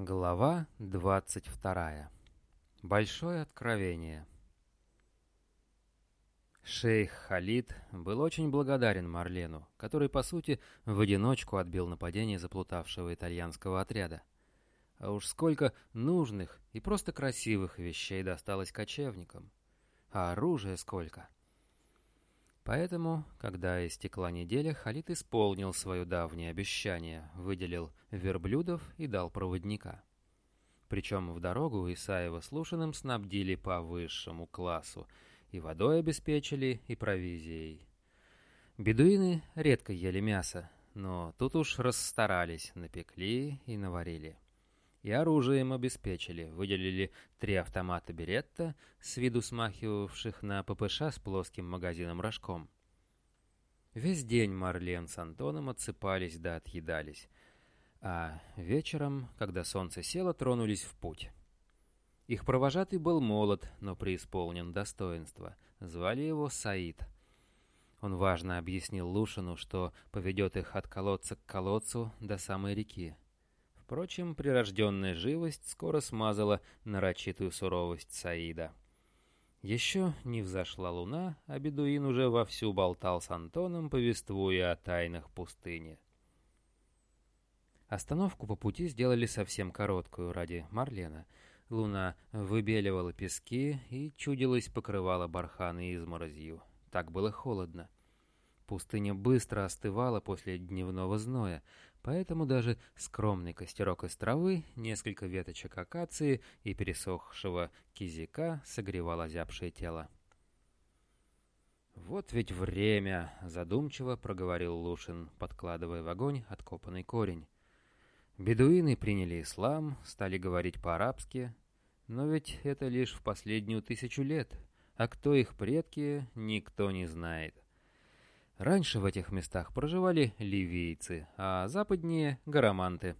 Глава 22. Большое откровение. Шейх Халид был очень благодарен Марлену, который, по сути, в одиночку отбил нападение заплутавшего итальянского отряда. А уж сколько нужных и просто красивых вещей досталось кочевникам. А оружия сколько. Поэтому, когда истекла неделя, Халид исполнил свое давнее обещание, выделил верблюдов и дал проводника. Причем в дорогу Исаева с снабдили по высшему классу, и водой обеспечили, и провизией. Бедуины редко ели мясо, но тут уж расстарались, напекли и наварили и оружием обеспечили, выделили три автомата «Беретта», с виду смахивавших на ППШ с плоским магазином-рожком. Весь день Марлен с Антоном отсыпались да отъедались, а вечером, когда солнце село, тронулись в путь. Их провожатый был молод, но преисполнен достоинства. Звали его Саид. Он важно объяснил Лушину, что поведет их от колодца к колодцу до самой реки. Впрочем, прирожденная живость скоро смазала нарочитую суровость Саида. Еще не взошла луна, а бедуин уже вовсю болтал с Антоном, повествуя о тайнах пустыни. Остановку по пути сделали совсем короткую ради Марлена. Луна выбеливала пески и, чудилось, покрывала барханы изморозью. Так было холодно. Пустыня быстро остывала после дневного зноя, поэтому даже скромный костерок из травы, несколько веточек акации и пересохшего кизика согревал озябшее тело. «Вот ведь время!» — задумчиво проговорил Лушин, подкладывая в огонь откопанный корень. Бедуины приняли ислам, стали говорить по-арабски, но ведь это лишь в последнюю тысячу лет, а кто их предки, никто не знает. Раньше в этих местах проживали ливийцы, а западнее — гараманты.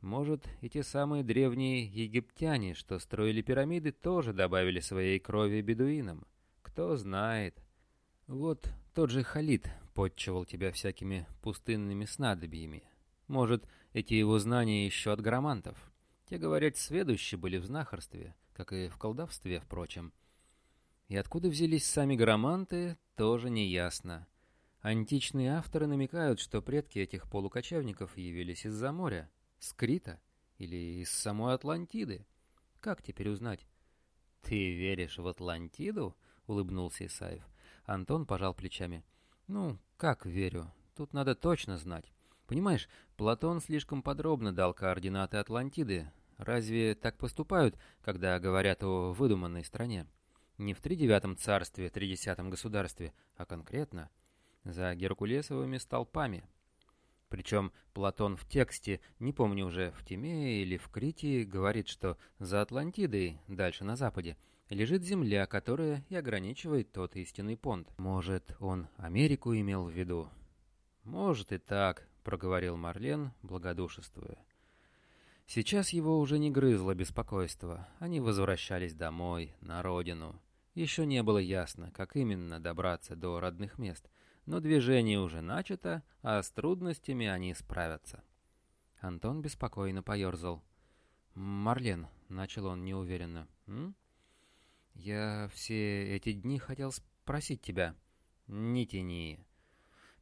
Может, и те самые древние египтяне, что строили пирамиды, тоже добавили своей крови бедуинам. Кто знает. Вот тот же Халид подчевал тебя всякими пустынными снадобьями. Может, эти его знания еще от гарамантов. Те, говорят, сведущие были в знахарстве, как и в колдовстве, впрочем. И откуда взялись сами гараманты, тоже неясно. Античные авторы намекают, что предки этих полукочевников явились из-за моря, с Крита или из самой Атлантиды. Как теперь узнать? «Ты веришь в Атлантиду?» — улыбнулся Исаев. Антон пожал плечами. «Ну, как верю? Тут надо точно знать. Понимаешь, Платон слишком подробно дал координаты Атлантиды. Разве так поступают, когда говорят о выдуманной стране? Не в тридевятом царстве, тридесятом государстве, а конкретно — за Геркулесовыми столпами. Причем Платон в тексте, не помню уже, в Тимее или в Критии, говорит, что за Атлантидой, дальше на западе, лежит земля, которая и ограничивает тот истинный понт. Может, он Америку имел в виду? Может и так, проговорил Марлен, благодушествуя. Сейчас его уже не грызло беспокойство. Они возвращались домой, на родину. Еще не было ясно, как именно добраться до родных мест — но движение уже начато, а с трудностями они справятся. Антон беспокойно поерзал. «Марлен», — начал он неуверенно, — «м? «Я все эти дни хотел спросить тебя». «Не тяни».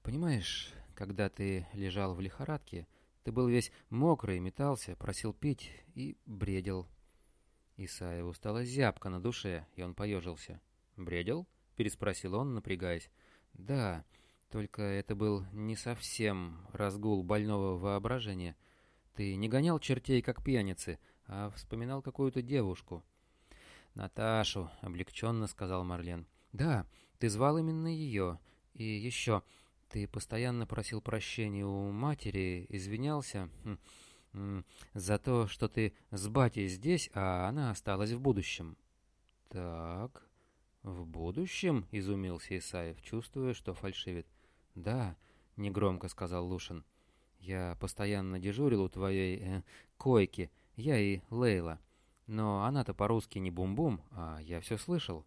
«Понимаешь, когда ты лежал в лихорадке, ты был весь мокрый, метался, просил пить и бредил». Исаеву стало зябко на душе, и он поежился. «Бредил?» — переспросил он, напрягаясь. Да, только это был не совсем разгул больного воображения. Ты не гонял чертей, как пьяницы, а вспоминал какую-то девушку. «Наташу», — облегченно сказал Марлен. «Да, ты звал именно ее. И еще, ты постоянно просил прощения у матери, извинялся хм, за то, что ты с батей здесь, а она осталась в будущем». «Так...» «В будущем?» — изумился Исаев, чувствуя, что фальшивит. «Да», — негромко сказал Лушин. «Я постоянно дежурил у твоей э, койки, я и Лейла. Но она-то по-русски не бум-бум, а я все слышал.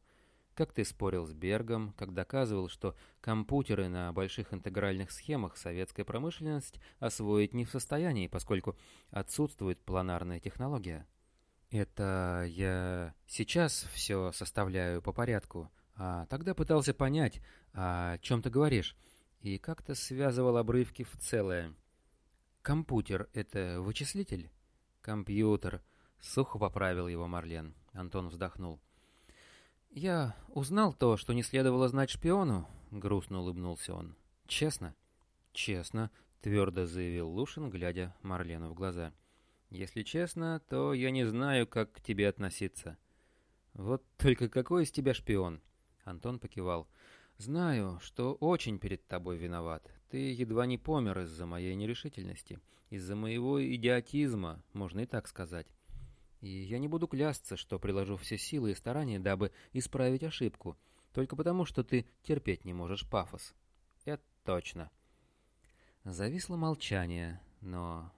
как ты спорил с Бергом, как доказывал, что компьютеры на больших интегральных схемах советская промышленность освоить не в состоянии, поскольку отсутствует планарная технология. Это я сейчас все составляю по порядку, а тогда пытался понять, о чем ты говоришь, и как-то связывал обрывки в целое. Компьютер — это вычислитель? Компьютер. Сухо поправил его Марлен. Антон вздохнул. «Я узнал то, что не следовало знать шпиону», — грустно улыбнулся он. «Честно?» «Честно», — твердо заявил Лушин, глядя Марлену в глаза. «Если честно, то я не знаю, как к тебе относиться». «Вот только какой из тебя шпион?» Антон покивал. «Знаю, что очень перед тобой виноват. Ты едва не помер из-за моей нерешительности, из-за моего идиотизма, можно и так сказать. И я не буду клясться, что приложу все силы и старания, дабы исправить ошибку, только потому, что ты терпеть не можешь пафос. Это точно. Зависло молчание, но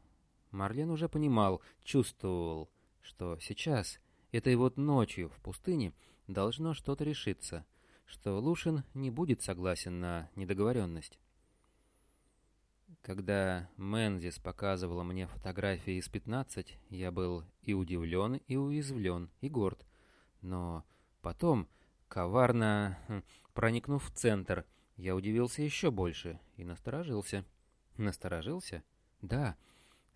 Марлен уже понимал, чувствовал, что сейчас, этой вот ночью в пустыне, должно что-то решиться, что Лушин не будет согласен на недоговоренность. Когда Мензис показывала мне фотографии из 15, я был и удивлен, и уязвлен, и горд. Но потом, коварно хм, проникнув в центр, я удивился еще больше и насторожился. Насторожился? Да,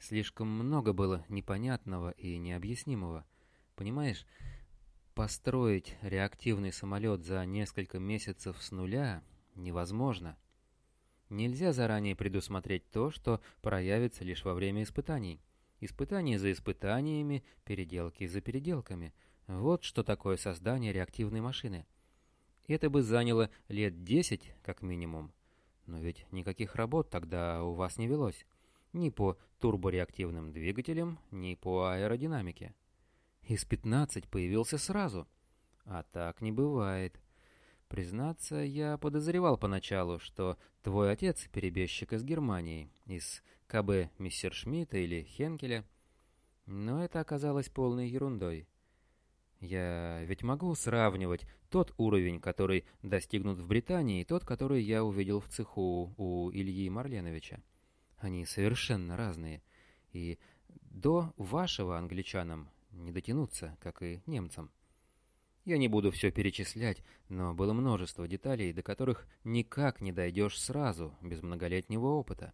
слишком много было непонятного и необъяснимого. Понимаешь, построить реактивный самолет за несколько месяцев с нуля невозможно. Нельзя заранее предусмотреть то, что проявится лишь во время испытаний. Испытания за испытаниями, переделки за переделками. Вот что такое создание реактивной машины. Это бы заняло лет десять, как минимум. Но ведь никаких работ тогда у вас не велось. Ни по турбореактивным двигателям, ни по аэродинамике. Из 15 появился сразу. А так не бывает. Признаться, я подозревал поначалу, что твой отец — перебежчик из Германии, из КБ Мессершмитта или Хенкеля. Но это оказалось полной ерундой. Я ведь могу сравнивать тот уровень, который достигнут в Британии, и тот, который я увидел в цеху у Ильи Марленовича. Они совершенно разные. И до вашего англичанам не дотянуться, как и немцам. Я не буду все перечислять, но было множество деталей, до которых никак не дойдешь сразу, без многолетнего опыта.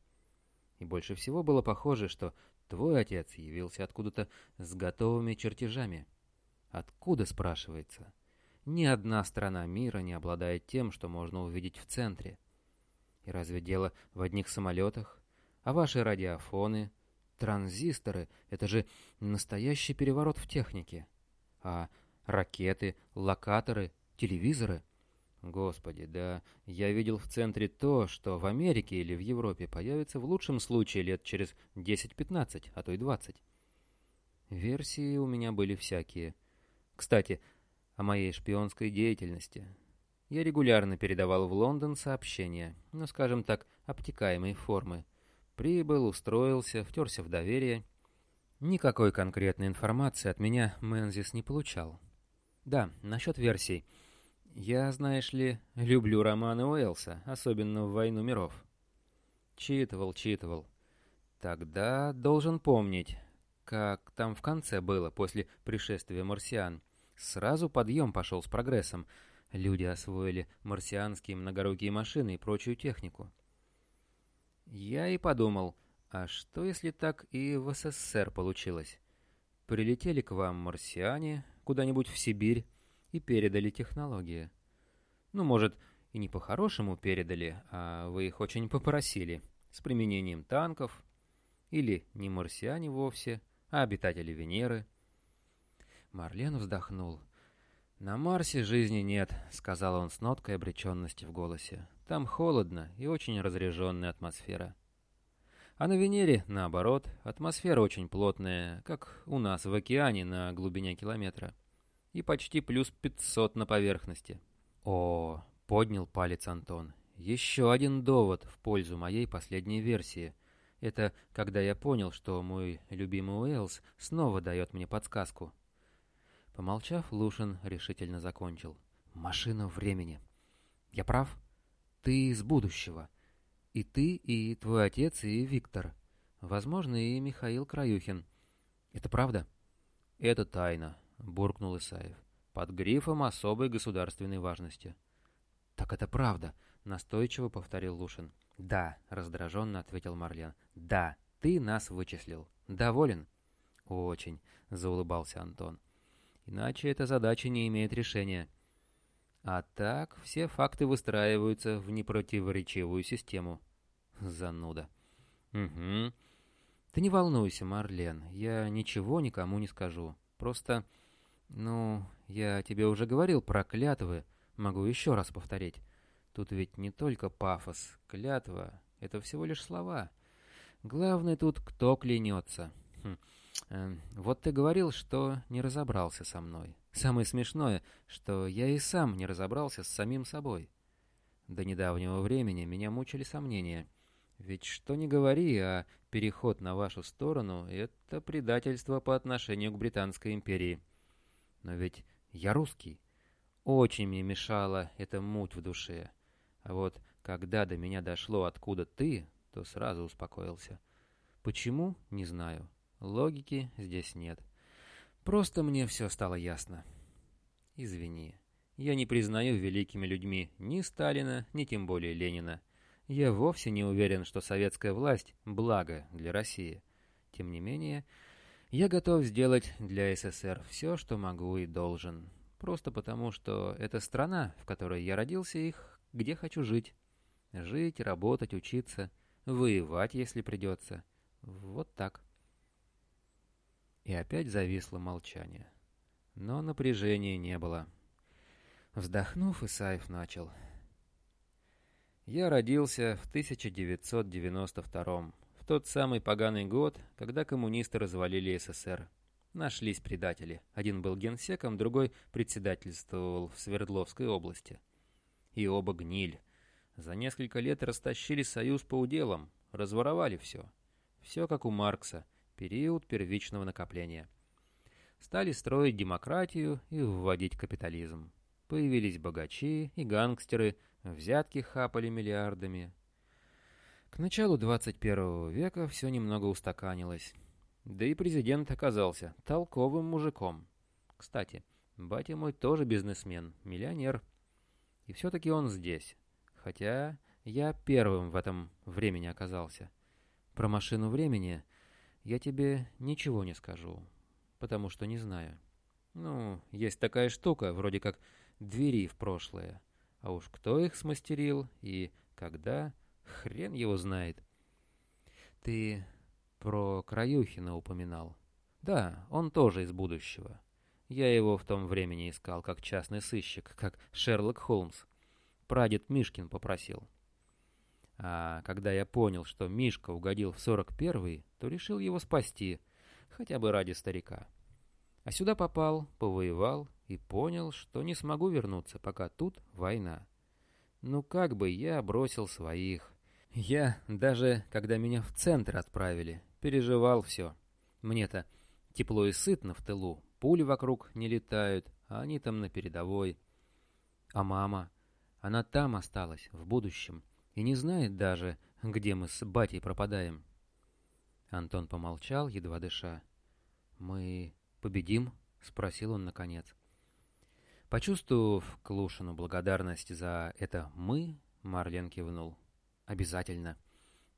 И больше всего было похоже, что твой отец явился откуда-то с готовыми чертежами. Откуда, спрашивается? Ни одна страна мира не обладает тем, что можно увидеть в центре. И разве дело в одних самолетах? А ваши радиофоны, транзисторы — это же настоящий переворот в технике. А Ракеты, локаторы, телевизоры. Господи, да, я видел в центре то, что в Америке или в Европе появится в лучшем случае лет через 10-15, а то и 20. Версии у меня были всякие. Кстати, о моей шпионской деятельности. Я регулярно передавал в Лондон сообщения, ну, скажем так, обтекаемой формы. Прибыл, устроился, втерся в доверие. Никакой конкретной информации от меня Мэнзис не получал. Да, насчет версий. Я, знаешь ли, люблю романы Уэллса, особенно в «Войну миров». Читывал, читывал. Тогда должен помнить, как там в конце было после пришествия марсиан. Сразу подъем пошел с прогрессом. Люди освоили марсианские многорукие машины и прочую технику. Я и подумал, а что если так и в СССР получилось? Прилетели к вам марсиане, куда-нибудь в Сибирь и передали технологии. Ну, может, и не по-хорошему передали, а вы их очень попросили, с применением танков, или не марсиане вовсе, а обитатели Венеры. Марлен вздохнул. «На Марсе жизни нет», — сказал он с ноткой обреченности в голосе. «Там холодно и очень разряженная атмосфера». А на Венере, наоборот, атмосфера очень плотная, как у нас в океане на глубине километра. И почти плюс 500 на поверхности. О, поднял палец Антон. Еще один довод в пользу моей последней версии. Это когда я понял, что мой любимый Уэллс снова дает мне подсказку. Помолчав, Лушин решительно закончил. Машина времени. Я прав? Ты из будущего. И ты, и твой отец, и Виктор. Возможно, и Михаил Краюхин. Это правда? Это тайна, буркнул Исаев. Под грифом особой государственной важности. Так это правда, настойчиво повторил Лушин. Да, раздраженно ответил Марлен. Да, ты нас вычислил. Доволен? Очень, заулыбался Антон. Иначе эта задача не имеет решения. А так все факты выстраиваются в непротиворечивую систему. Зануда. Угу. Ты не волнуйся, Марлен, я ничего никому не скажу. Просто, ну, я тебе уже говорил про клятвы, могу еще раз повторить. Тут ведь не только пафос, клятва — это всего лишь слова. Главное тут, кто клянется. Хм. Э, вот ты говорил, что не разобрался со мной. Самое смешное, что я и сам не разобрался с самим собой. До недавнего времени меня мучили сомнения. Ведь что ни говори, а переход на вашу сторону — это предательство по отношению к Британской империи. Но ведь я русский. Очень мне мешала эта муть в душе. А вот когда до меня дошло, откуда ты, то сразу успокоился. Почему? Не знаю. Логики здесь нет. Просто мне все стало ясно. Извини. Я не признаю великими людьми ни Сталина, ни тем более Ленина. Я вовсе не уверен, что советская власть – благо для России. Тем не менее, я готов сделать для СССР все, что могу и должен. Просто потому, что это страна, в которой я родился и где хочу жить. Жить, работать, учиться, воевать, если придется. Вот так. И опять зависло молчание. Но напряжения не было. Вздохнув, Исаев начал. Я родился в 1992 в тот самый поганый год, когда коммунисты развалили СССР. Нашлись предатели. Один был генсеком, другой председательствовал в Свердловской области. И оба гниль. За несколько лет растащили союз по уделам, разворовали все. Все как у Маркса — период первичного накопления. Стали строить демократию и вводить капитализм. Появились богачи и гангстеры, взятки хапали миллиардами. К началу 21 века все немного устаканилось. Да и президент оказался толковым мужиком. Кстати, батя мой тоже бизнесмен, миллионер. И все-таки он здесь. Хотя я первым в этом времени оказался. Про машину времени я тебе ничего не скажу, потому что не знаю. Ну, есть такая штука, вроде как двери в прошлое. А уж кто их смастерил и когда, хрен его знает. Ты про Краюхина упоминал. Да, он тоже из будущего. Я его в том времени искал как частный сыщик, как Шерлок Холмс. Прадед Мишкин попросил. А когда я понял, что Мишка угодил в 41-й, то решил его спасти, хотя бы ради старика. А сюда попал, повоевал и понял, что не смогу вернуться, пока тут война. Ну как бы я бросил своих. Я, даже когда меня в центр отправили, переживал все. Мне-то тепло и сытно в тылу, пули вокруг не летают, а они там на передовой. А мама, она там осталась, в будущем и не знает даже, где мы с батей пропадаем. Антон помолчал, едва дыша. «Мы победим?» — спросил он наконец. Почувствовав Клушину благодарность за это «мы», Марлен кивнул. «Обязательно.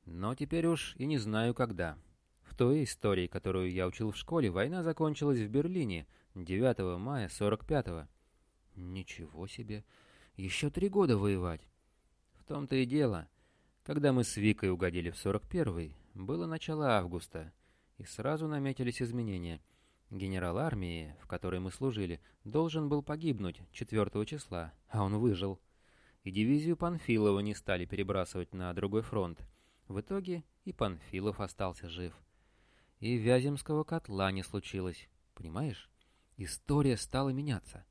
Но теперь уж и не знаю, когда. В той истории, которую я учил в школе, война закончилась в Берлине 9 мая 45-го. Ничего себе! Еще три года воевать том-то и дело. Когда мы с Викой угодили в 41-й, было начало августа, и сразу наметились изменения. Генерал армии, в которой мы служили, должен был погибнуть 4 числа, а он выжил. И дивизию Панфилова не стали перебрасывать на другой фронт. В итоге и Панфилов остался жив. И Вяземского котла не случилось. Понимаешь? История стала меняться.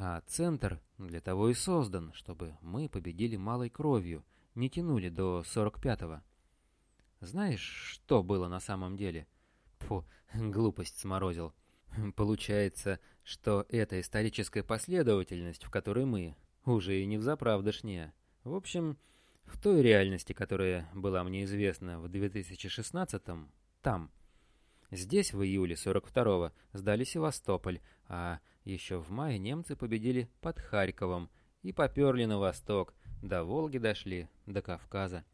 А центр для того и создан, чтобы мы победили малой кровью, не тянули до 45-го. Знаешь, что было на самом деле? Фу, глупость сморозил. Получается, что эта историческая последовательность, в которой мы, уже и не взаправдышняя. В общем, в той реальности, которая была мне известна в 2016-м, там. Здесь в июле 42-го сдали Севастополь, а еще в мае немцы победили под Харьковом и поперли на восток, до Волги дошли, до Кавказа.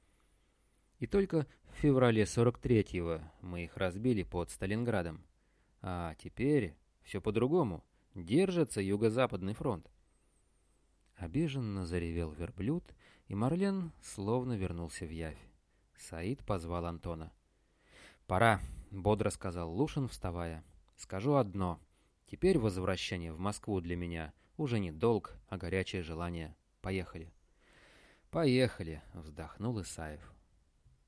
И только в феврале 43-го мы их разбили под Сталинградом. А теперь все по-другому. Держится Юго-Западный фронт. Обиженно заревел верблюд, и Марлен словно вернулся в явь. Саид позвал Антона. «Пора», — бодро сказал Лушин, вставая. «Скажу одно. Теперь возвращение в Москву для меня уже не долг, а горячее желание. Поехали». «Поехали», — вздохнул Исаев.